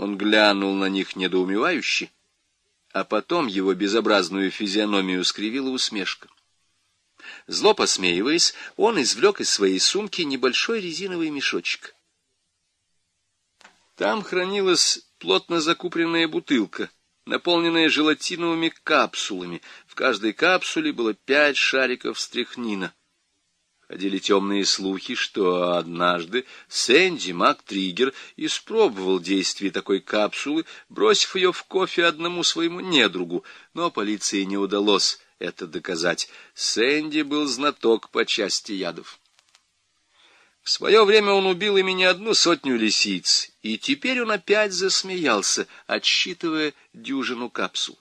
Он глянул на них недоумевающе, а потом его безобразную физиономию скривила усмешка. Зло посмеиваясь, он извлек из своей сумки небольшой резиновый мешочек. Там хранилась плотно закупленная бутылка, наполненная желатиновыми капсулами. В каждой капсуле было пять шариков стряхнина. Ходили темные слухи, что однажды Сэнди МакТриггер испробовал действие такой капсулы, бросив ее в кофе одному своему недругу, но полиции не удалось это доказать. Сэнди был знаток по части ядов. В свое время он убил ими не одну сотню лисиц, и теперь он опять засмеялся, отсчитывая дюжину капсул.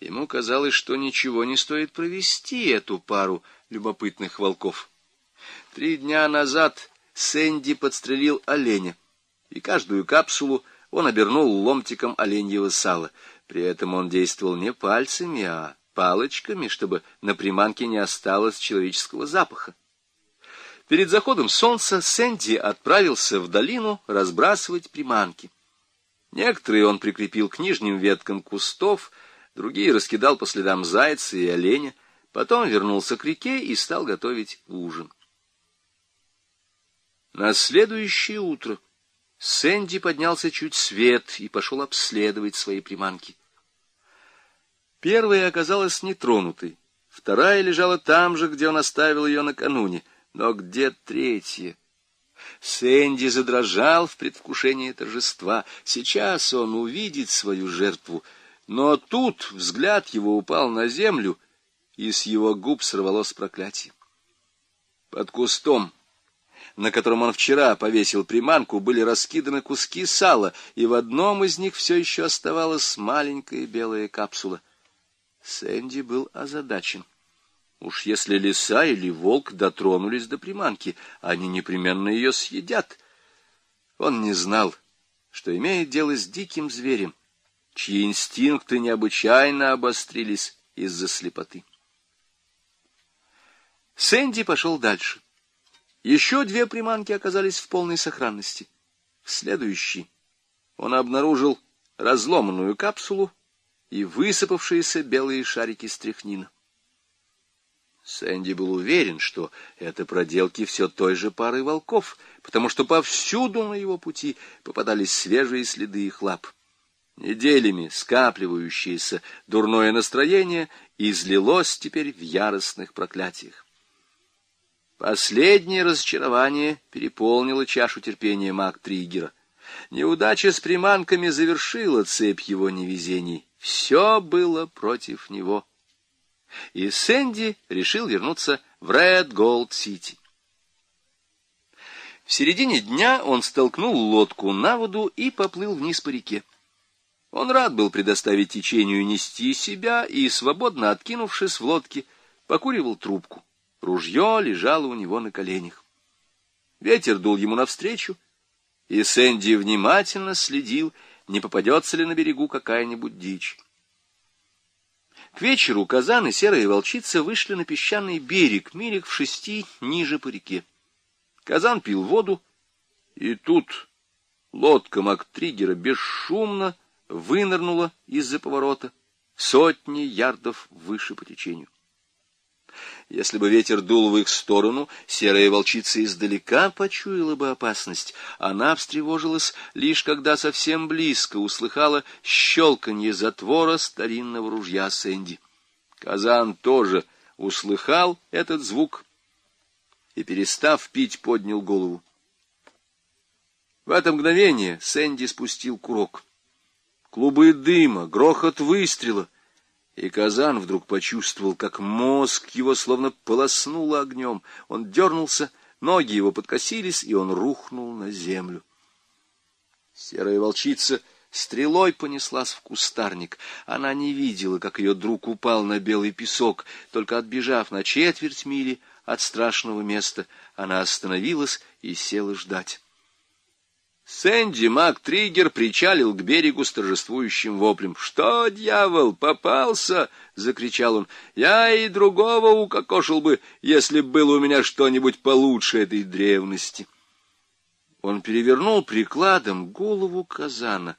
Ему казалось, что ничего не стоит провести эту пару любопытных волков. Три дня назад Сэнди подстрелил оленя, и каждую капсулу он обернул ломтиком оленьего сала. При этом он действовал не пальцами, а палочками, чтобы на приманке не осталось человеческого запаха. Перед заходом солнца Сэнди отправился в долину разбрасывать приманки. Некоторые он прикрепил к нижним веткам кустов, другие раскидал по следам зайца и оленя, потом вернулся к реке и стал готовить ужин. На следующее утро Сэнди поднялся чуть свет и пошел обследовать свои приманки. Первая оказалась нетронутой, вторая лежала там же, где он оставил ее накануне, но где третья? Сэнди задрожал в предвкушении торжества. Сейчас он увидит свою жертву, но тут взгляд его упал на землю, и с его губ сорвалось проклятие. Под кустом на котором он вчера повесил приманку, были раскиданы куски сала, и в одном из них все еще оставалась маленькая белая капсула. Сэнди был озадачен. Уж если лиса или волк дотронулись до приманки, они непременно ее съедят. Он не знал, что имеет дело с диким зверем, чьи инстинкты необычайно обострились из-за слепоты. Сэнди пошел дальше. Еще две приманки оказались в полной сохранности. Следующий он обнаружил разломанную капсулу и высыпавшиеся белые шарики стряхнина. Сэнди был уверен, что это проделки все той же пары волков, потому что повсюду на его пути попадались свежие следы их лап. Неделями скапливающееся дурное настроение излилось теперь в яростных проклятиях. Последнее разочарование переполнило чашу терпения Мак Триггера. Неудача с приманками завершила цепь его невезений. Все было против него. И Сэнди решил вернуться в Ред Голд Сити. В середине дня он столкнул лодку на воду и поплыл вниз по реке. Он рад был предоставить течению нести себя и, свободно откинувшись в лодке, покуривал трубку. Ружье лежало у него на коленях. Ветер дул ему навстречу, и Сэнди внимательно следил, не попадется ли на берегу какая-нибудь дичь. К вечеру казан и серая волчица вышли на песчаный берег, милях в шести ниже по реке. Казан пил воду, и тут лодка Мактригера бесшумно вынырнула из-за поворота сотни ярдов выше по течению. Если бы ветер дул в их сторону, серая волчица издалека почуяла бы опасность. Она встревожилась лишь когда совсем близко услыхала щелканье затвора старинного ружья Сэнди. Казан тоже услыхал этот звук и, перестав пить, поднял голову. В это мгновение Сэнди спустил курок. Клубы дыма, грохот выстрела — и Казан вдруг почувствовал, как мозг его словно полоснуло огнем. Он дернулся, ноги его подкосились, и он рухнул на землю. Серая волчица стрелой понеслась в кустарник. Она не видела, как ее друг упал на белый песок, только отбежав на четверть мили от страшного места, она остановилась и села ждать. Сэнди Мак Триггер причалил к берегу с торжествующим воплем. «Что, дьявол, попался?» — закричал он. «Я и другого укокошил бы, если было у меня что-нибудь получше этой древности». Он перевернул прикладом голову казана